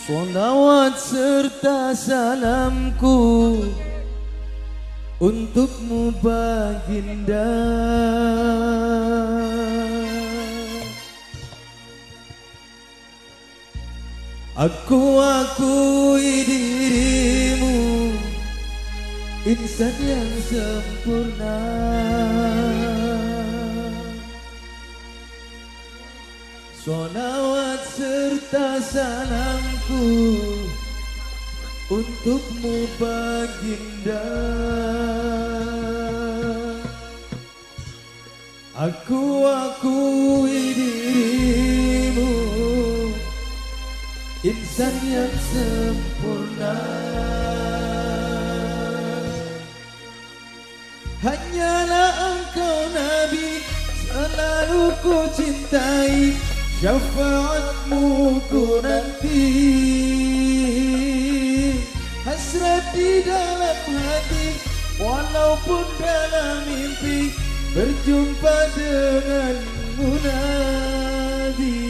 Salawat serta salamku Untukmu baginda. Aku akui dirimu Insan yang sempurna. Solawat serta salamku Untukmu baginda. Aku akui dirimu Insan yang sempurna. Hanyalah engkau Nabi Selalu ku cintai syafaatmu ku nanti. Hasrat di dalam hati Walaupun dalam mimpi Berjumpa denganmu nanti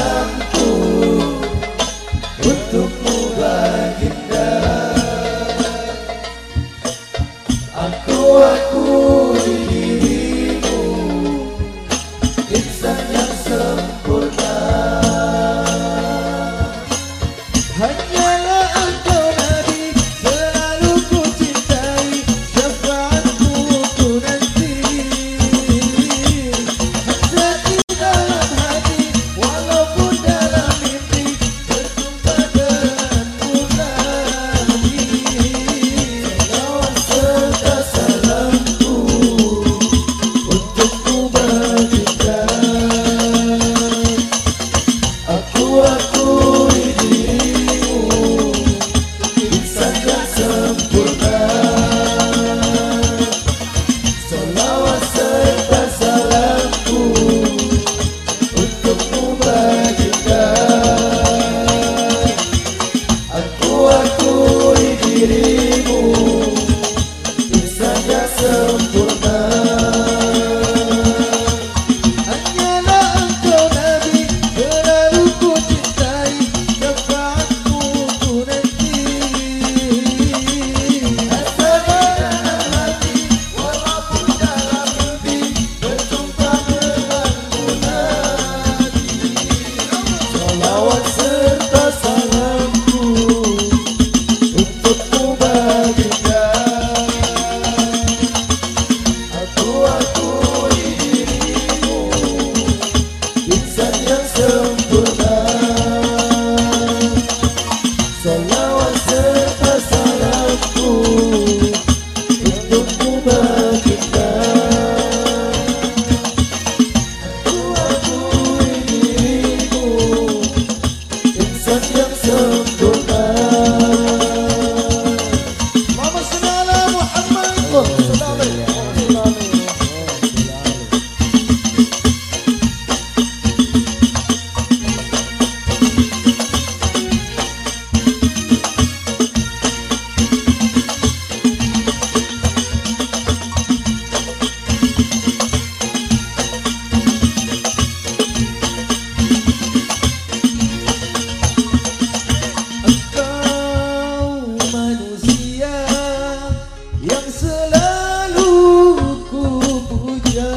我不。selalu ku puja.